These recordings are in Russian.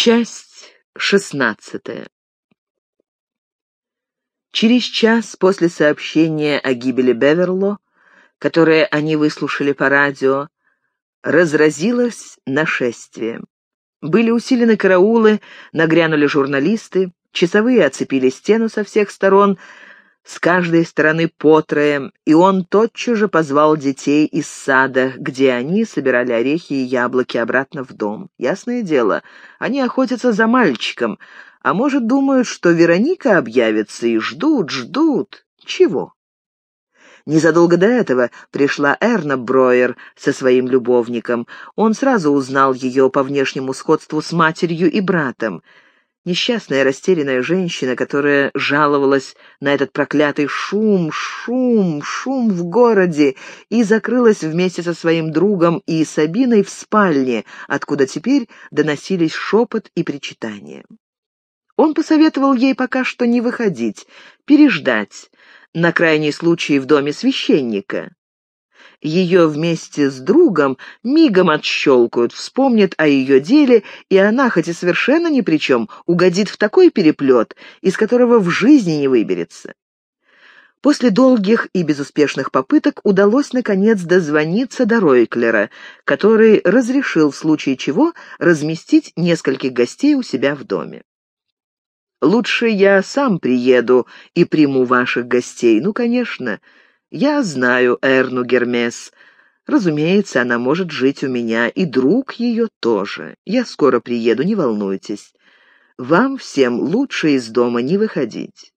Часть шестнадцатая. Через час после сообщения о гибели Беверло, которое они выслушали по радио, разразилось нашествие. Были усилены караулы, нагрянули журналисты, часовые оцепили стену со всех сторон, с каждой стороны по трое, и он тотчас же позвал детей из сада, где они собирали орехи и яблоки обратно в дом. Ясное дело, они охотятся за мальчиком, а может, думают, что Вероника объявится и ждут, ждут. Чего? Незадолго до этого пришла Эрна Броер со своим любовником. Он сразу узнал ее по внешнему сходству с матерью и братом. Несчастная растерянная женщина, которая жаловалась на этот проклятый шум, шум, шум в городе и закрылась вместе со своим другом и Сабиной в спальне, откуда теперь доносились шепот и причитания. Он посоветовал ей пока что не выходить, переждать, на крайний случай в доме священника. Ее вместе с другом мигом отщелкают, вспомнят о ее деле, и она, хоть и совершенно ни при чем, угодит в такой переплет, из которого в жизни не выберется. После долгих и безуспешных попыток удалось, наконец, дозвониться до Ройклера, который разрешил в случае чего разместить нескольких гостей у себя в доме. Лучше я сам приеду и приму ваших гостей. Ну, конечно, я знаю Эрну Гермес. Разумеется, она может жить у меня, и друг ее тоже. Я скоро приеду, не волнуйтесь. Вам всем лучше из дома не выходить.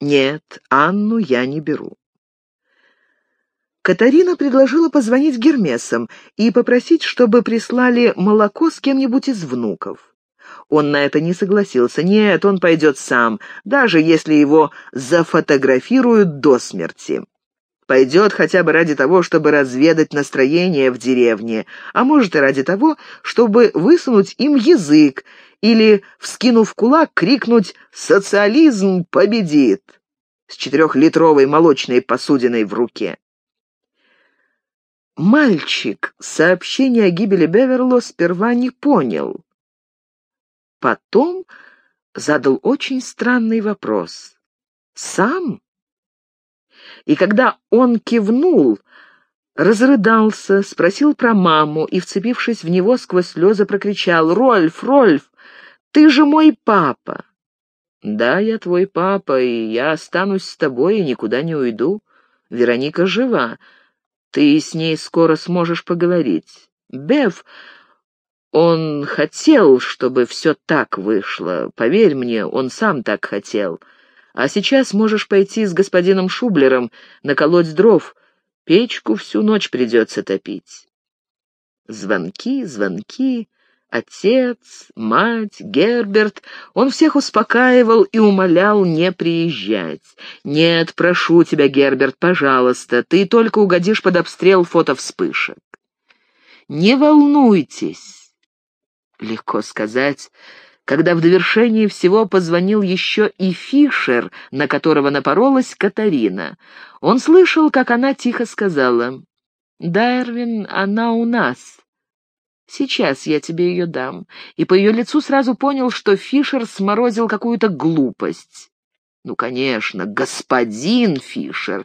Нет, Анну я не беру. Катарина предложила позвонить Гермесам и попросить, чтобы прислали молоко с кем-нибудь из внуков. Он на это не согласился. Нет, он пойдет сам, даже если его зафотографируют до смерти. Пойдет хотя бы ради того, чтобы разведать настроение в деревне, а может и ради того, чтобы высунуть им язык или, вскинув кулак, крикнуть «Социализм победит!» с четырехлитровой молочной посудиной в руке. Мальчик сообщение о гибели Беверло сперва не понял. Потом задал очень странный вопрос. «Сам?» И когда он кивнул, разрыдался, спросил про маму и, вцепившись в него сквозь слезы, прокричал «Рольф, Рольф, ты же мой папа!» «Да, я твой папа, и я останусь с тобой и никуда не уйду. Вероника жива. Ты с ней скоро сможешь поговорить. Бев, он хотел, чтобы все так вышло. Поверь мне, он сам так хотел. А сейчас можешь пойти с господином Шублером, наколоть дров. Печку всю ночь придется топить. Звонки, звонки. Отец, мать, Герберт. Он всех успокаивал и умолял не приезжать. «Нет, прошу тебя, Герберт, пожалуйста, ты только угодишь под обстрел фотовспышек». «Не волнуйтесь». Легко сказать, когда в довершении всего позвонил еще и Фишер, на которого напоролась Катарина. Он слышал, как она тихо сказала, «Да, Эрвин, она у нас. Сейчас я тебе ее дам». И по ее лицу сразу понял, что Фишер сморозил какую-то глупость. Ну, конечно, господин Фишер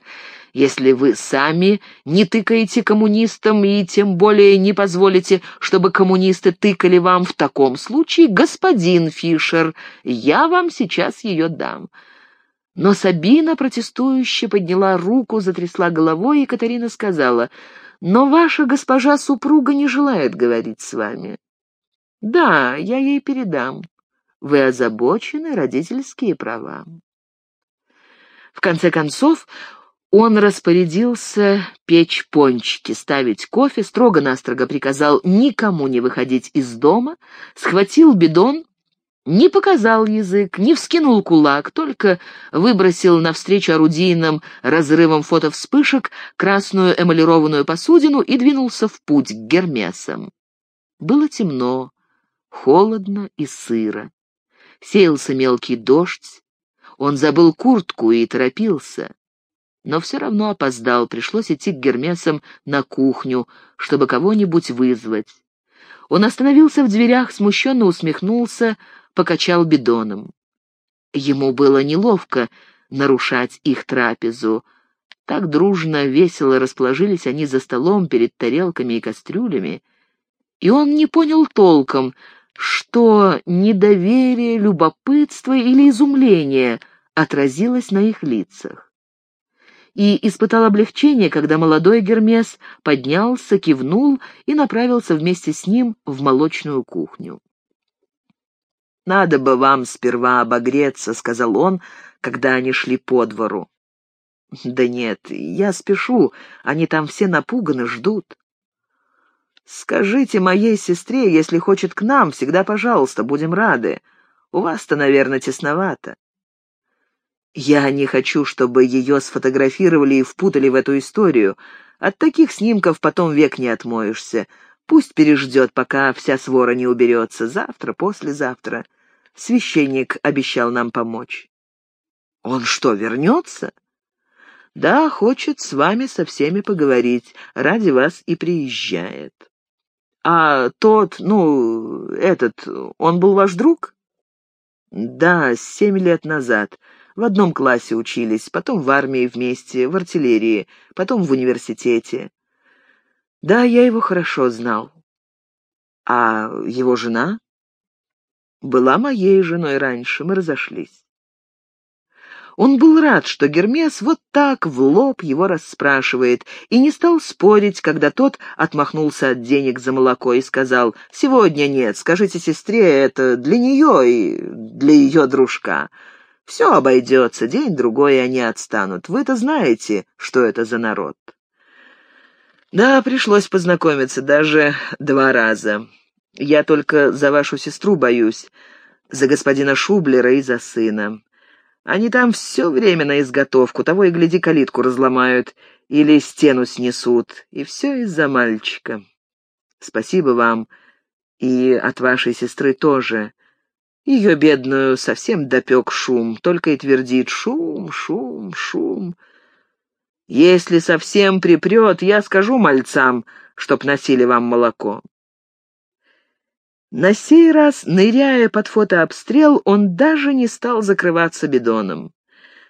если вы сами не тыкаете коммунистам и тем более не позволите, чтобы коммунисты тыкали вам в таком случае, господин Фишер, я вам сейчас ее дам». Но Сабина протестующе подняла руку, затрясла головой, и Катарина сказала, «Но ваша госпожа супруга не желает говорить с вами». «Да, я ей передам. Вы озабочены родительские права». В конце концов, он распорядился печь пончики, ставить кофе, строго-настрого приказал никому не выходить из дома, схватил бидон, не показал язык, не вскинул кулак, только выбросил навстречу орудийным разрывом фотовспышек красную эмалированную посудину и двинулся в путь к Гермесам. Было темно, холодно и сыро. Сеялся мелкий дождь. Он забыл куртку и торопился но все равно опоздал, пришлось идти к Гермесам на кухню, чтобы кого-нибудь вызвать. Он остановился в дверях, смущенно усмехнулся, покачал бидоном. Ему было неловко нарушать их трапезу. Так дружно, весело расположились они за столом перед тарелками и кастрюлями, и он не понял толком, что недоверие, любопытство или изумление отразилось на их лицах. И испытал облегчение, когда молодой Гермес поднялся, кивнул и направился вместе с ним в молочную кухню. «Надо бы вам сперва обогреться», — сказал он, когда они шли по двору. «Да нет, я спешу, они там все напуганы, ждут». «Скажите моей сестре, если хочет к нам, всегда пожалуйста, будем рады. У вас-то, наверное, тесновато». «Я не хочу, чтобы ее сфотографировали и впутали в эту историю. От таких снимков потом век не отмоешься. Пусть переждет, пока вся свора не уберется. Завтра, послезавтра. Священник обещал нам помочь». «Он что, вернется?» «Да, хочет с вами со всеми поговорить. Ради вас и приезжает». «А тот, ну, этот, он был ваш друг?» «Да, семь лет назад. В одном классе учились, потом в армии вместе, в артиллерии, потом в университете. Да, я его хорошо знал. А его жена? Была моей женой раньше, мы разошлись. Он был рад, что Гермес вот так в лоб его расспрашивает, и не стал спорить, когда тот отмахнулся от денег за молоко и сказал, «Сегодня нет, скажите сестре, это для нее и для ее дружка. Все обойдется, день-другой, и они отстанут. Вы-то знаете, что это за народ». Да, пришлось познакомиться даже два раза. Я только за вашу сестру боюсь, за господина Шублера и за сына. Они там все время на изготовку, того и гляди, калитку разломают или стену снесут, и все из-за мальчика. Спасибо вам, и от вашей сестры тоже. Ее бедную совсем допек шум, только и твердит «шум, шум, шум». Если совсем припрет, я скажу мальцам, чтоб носили вам молоко. На сей раз, ныряя под фотообстрел, он даже не стал закрываться бидоном.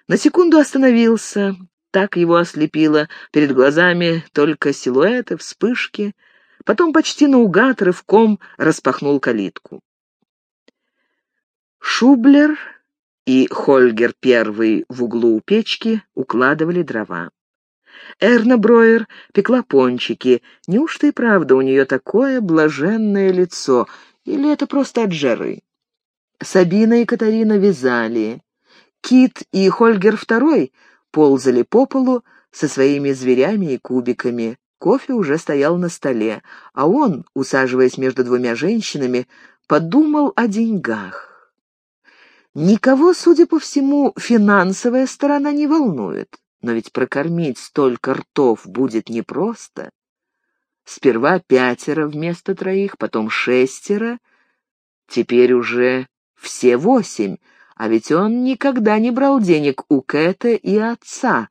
На секунду остановился, так его ослепило, перед глазами только силуэты, вспышки, потом почти наугад рывком распахнул калитку. Шублер и Хольгер первый в углу у печки укладывали дрова. Эрна Броер пекла пончики. Неужто и правда у нее такое блаженное лицо — или это просто от жары? Сабина и Катарина вязали. Кит и Хольгер II ползали по полу со своими зверями и кубиками. Кофе уже стоял на столе, а он, усаживаясь между двумя женщинами, подумал о деньгах. Никого, судя по всему, финансовая сторона не волнует, но ведь прокормить столько ртов будет непросто. Сперва пятеро вместо троих, потом шестеро, теперь уже все восемь, а ведь он никогда не брал денег у Кэта и отца,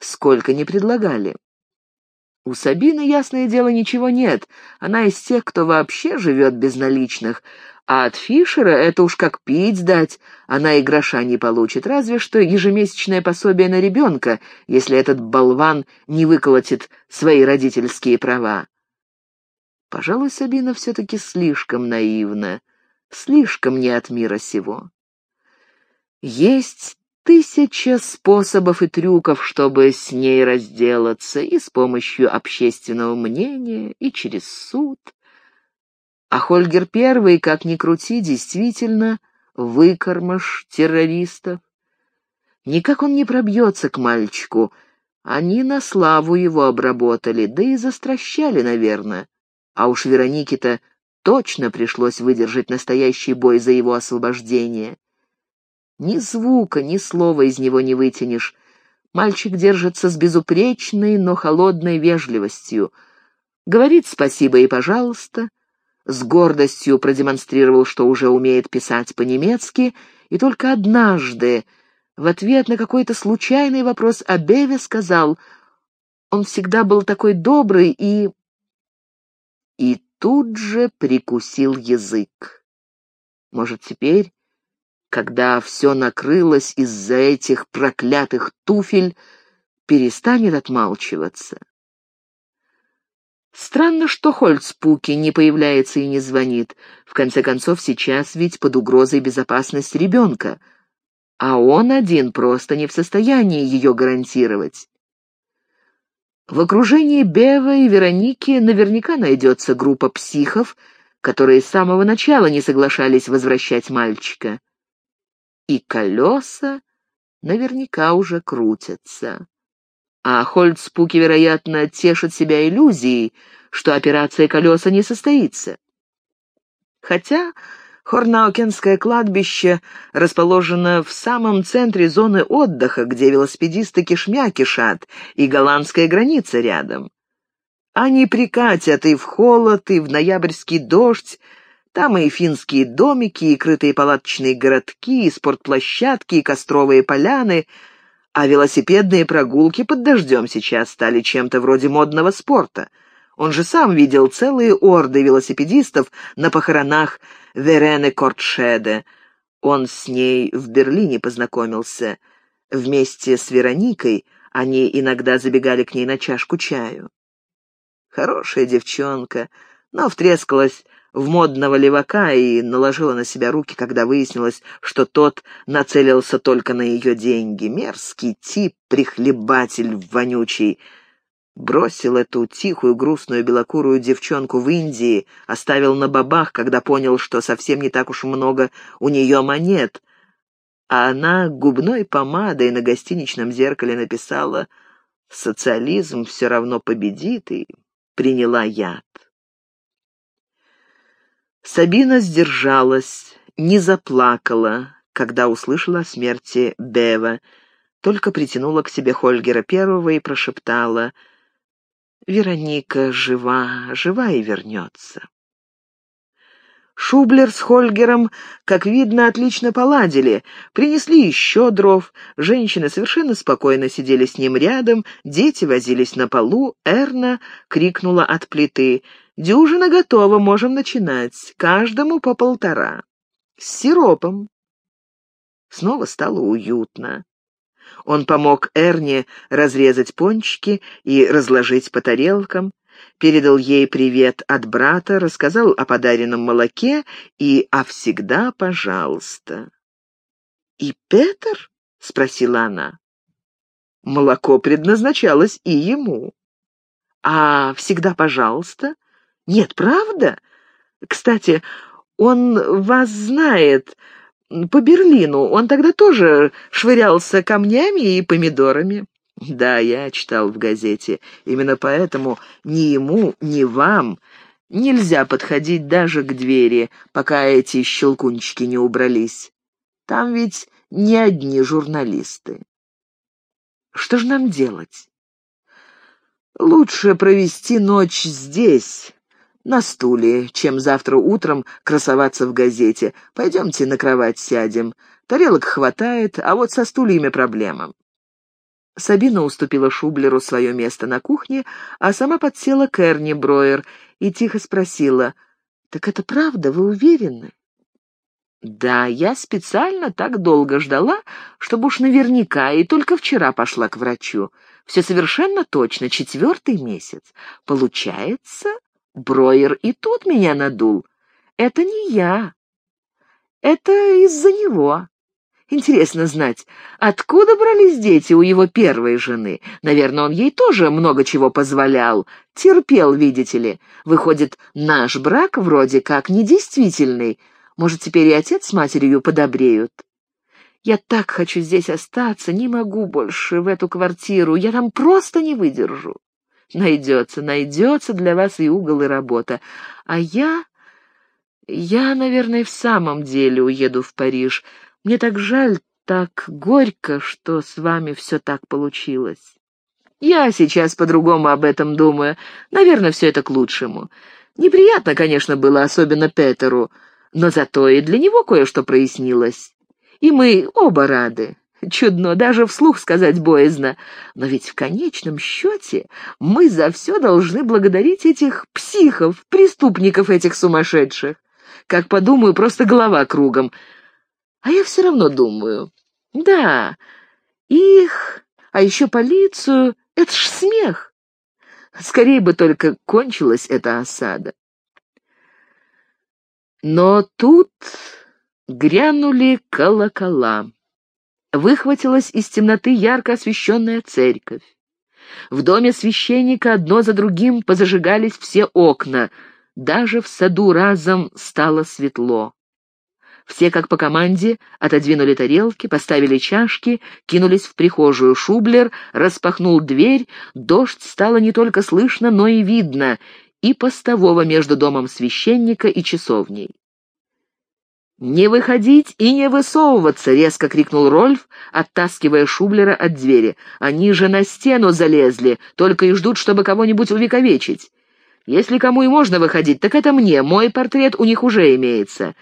сколько не предлагали. У Сабины, ясное дело, ничего нет, она из тех, кто вообще живет без наличных, а от Фишера это уж как пить дать, она и гроша не получит, разве что ежемесячное пособие на ребенка, если этот болван не выколотит свои родительские права. Пожалуй, Сабина все-таки слишком наивна, слишком не от мира сего. Есть тысяча способов и трюков, чтобы с ней разделаться, и с помощью общественного мнения, и через суд — а Хольгер Первый, как ни крути, действительно выкормыш террористов. Никак он не пробьется к мальчику. Они на славу его обработали, да и застращали, наверное. А уж Веронике-то точно пришлось выдержать настоящий бой за его освобождение. Ни звука, ни слова из него не вытянешь. Мальчик держится с безупречной, но холодной вежливостью. Говорит спасибо и пожалуйста, с гордостью продемонстрировал, что уже умеет писать по-немецки, и только однажды, в ответ на какой-то случайный вопрос о Беве, сказал, «Он всегда был такой добрый и...» И тут же прикусил язык. Может, теперь, когда все накрылось из-за этих проклятых туфель, перестанет отмалчиваться? Странно, что Хольцпуки не появляется и не звонит. В конце концов, сейчас ведь под угрозой безопасность ребенка, а он один просто не в состоянии ее гарантировать. В окружении Бева и Вероники наверняка найдется группа психов, которые с самого начала не соглашались возвращать мальчика. И колеса наверняка уже крутятся. А Хольцпуки, вероятно, тешит себя иллюзией, что операция колеса не состоится. Хотя Хорнаукенское кладбище расположено в самом центре зоны отдыха, где велосипедисты кишмя кишат, и голландская граница рядом. Они прикатят и в холод, и в ноябрьский дождь, там и финские домики, и крытые палаточные городки, и спортплощадки, и костровые поляны — а велосипедные прогулки под дождем сейчас стали чем-то вроде модного спорта. Он же сам видел целые орды велосипедистов на похоронах Верены Кортшеде. Он с ней в Берлине познакомился. Вместе с Вероникой они иногда забегали к ней на чашку чаю. Хорошая девчонка, но втрескалась в модного левака и наложила на себя руки, когда выяснилось, что тот нацелился только на ее деньги. Мерзкий тип, прихлебатель вонючий. Бросил эту тихую, грустную, белокурую девчонку в Индии, оставил на бабах, когда понял, что совсем не так уж много у нее монет. А она губной помадой на гостиничном зеркале написала «Социализм все равно победит» и приняла яд. Сабина сдержалась, не заплакала, когда услышала о смерти Бева, только притянула к себе Хольгера Первого и прошептала «Вероника жива, жива и вернется». Шублер с Хольгером, как видно, отлично поладили. Принесли еще дров. Женщины совершенно спокойно сидели с ним рядом, дети возились на полу. Эрна крикнула от плиты — Дюжина готова, можем начинать. Каждому по полтора. С сиропом. Снова стало уютно. Он помог Эрне разрезать пончики и разложить по тарелкам, передал ей привет от брата, рассказал о подаренном молоке и «А всегда пожалуйста». «И Петр?» — спросила она. Молоко предназначалось и ему. «А всегда пожалуйста?» «Нет, правда? Кстати, он вас знает по Берлину. Он тогда тоже швырялся камнями и помидорами». «Да, я читал в газете. Именно поэтому ни ему, ни вам нельзя подходить даже к двери, пока эти щелкунчики не убрались. Там ведь не одни журналисты. Что же нам делать?» «Лучше провести ночь здесь, на стуле, чем завтра утром красоваться в газете. Пойдемте на кровать сядем. Тарелок хватает, а вот со стульями проблема». Сабина уступила Шублеру свое место на кухне, а сама подсела к Эрни Броер и тихо спросила, «Так это правда, вы уверены?» «Да, я специально так долго ждала, чтобы уж наверняка, и только вчера пошла к врачу. Все совершенно точно, четвертый месяц. Получается, Броер и тут меня надул. Это не я. Это из-за него. Интересно знать, откуда брались дети у его первой жены? Наверное, он ей тоже много чего позволял. Терпел, видите ли. Выходит, наш брак вроде как недействительный. Может, теперь и отец с матерью подобреют? Я так хочу здесь остаться, не могу больше в эту квартиру. Я там просто не выдержу. Найдется, найдется для вас и угол, и работа. А я... Я, наверное, в самом деле уеду в Париж. Мне так жаль, так горько, что с вами все так получилось. Я сейчас по-другому об этом думаю. Наверное, все это к лучшему. Неприятно, конечно, было, особенно Петеру, но зато и для него кое-что прояснилось. И мы оба рады. Чудно, даже вслух сказать боязно. Но ведь в конечном счете мы за все должны благодарить этих психов, преступников этих сумасшедших. Как подумаю, просто голова кругом. А я все равно думаю. Да, их, а еще полицию. Это ж смех. Скорее бы только кончилась эта осада. Но тут грянули колокола выхватилась из темноты ярко освещенная церковь. В доме священника одно за другим позажигались все окна, даже в саду разом стало светло. Все, как по команде, отодвинули тарелки, поставили чашки, кинулись в прихожую. Шублер распахнул дверь, дождь стало не только слышно, но и видно, и постового между домом священника и часовней. «Не выходить и не высовываться!» — резко крикнул Рольф, оттаскивая Шублера от двери. «Они же на стену залезли, только и ждут, чтобы кого-нибудь увековечить. Если кому и можно выходить, так это мне, мой портрет у них уже имеется.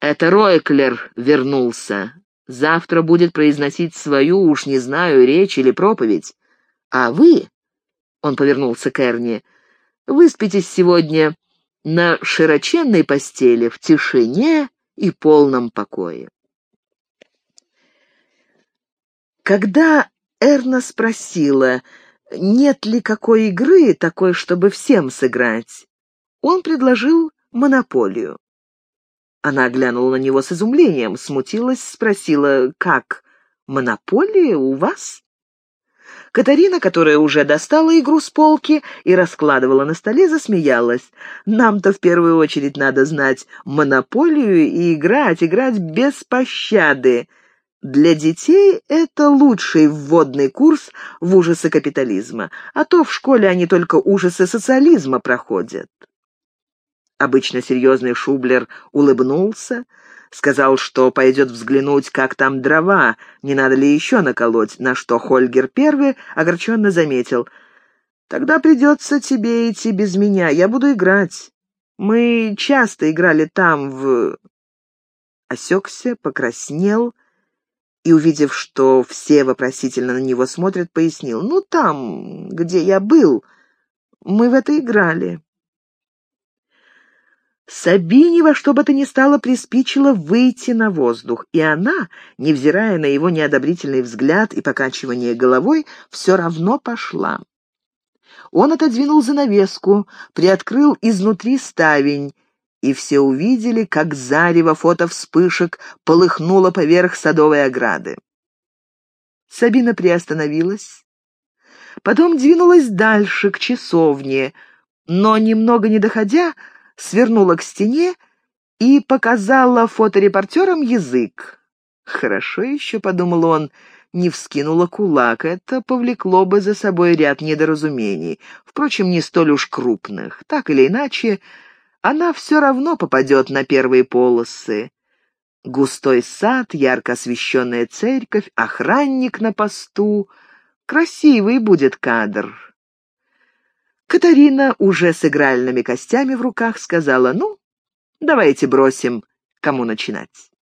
Это Ройклер вернулся. Завтра будет произносить свою, уж не знаю, речь или проповедь. А вы...» — он повернулся к Эрни. «Выспитесь сегодня на широченной постели, в тишине...» и полном покое. Когда Эрна спросила, нет ли какой игры такой, чтобы всем сыграть, он предложил монополию. Она глянула на него с изумлением, смутилась, спросила, «Как, монополия у вас?» Катарина, которая уже достала игру с полки и раскладывала на столе, засмеялась. «Нам-то в первую очередь надо знать монополию и играть, играть без пощады. Для детей это лучший вводный курс в ужасы капитализма, а то в школе они только ужасы социализма проходят». Обычно серьезный Шублер улыбнулся, Сказал, что пойдет взглянуть, как там дрова, не надо ли еще наколоть, на что Хольгер первый огорченно заметил. «Тогда придется тебе идти без меня, я буду играть. Мы часто играли там, в...» Осекся, покраснел и, увидев, что все вопросительно на него смотрят, пояснил. «Ну, там, где я был, мы в это играли». Сабине во что бы то ни стало приспичило выйти на воздух, и она, невзирая на его неодобрительный взгляд и покачивание головой, все равно пошла. Он отодвинул занавеску, приоткрыл изнутри ставень, и все увидели, как зарево фотовспышек полыхнуло поверх садовой ограды. Сабина приостановилась, потом двинулась дальше, к часовне, но, немного не доходя, свернула к стене и показала фоторепортерам язык. «Хорошо еще», — подумал он, — не вскинула кулак. Это повлекло бы за собой ряд недоразумений, впрочем, не столь уж крупных. Так или иначе, она все равно попадет на первые полосы. Густой сад, ярко освещенная церковь, охранник на посту. Красивый будет кадр. Катарина уже с игральными костями в руках сказала, «Ну, давайте бросим, кому начинать».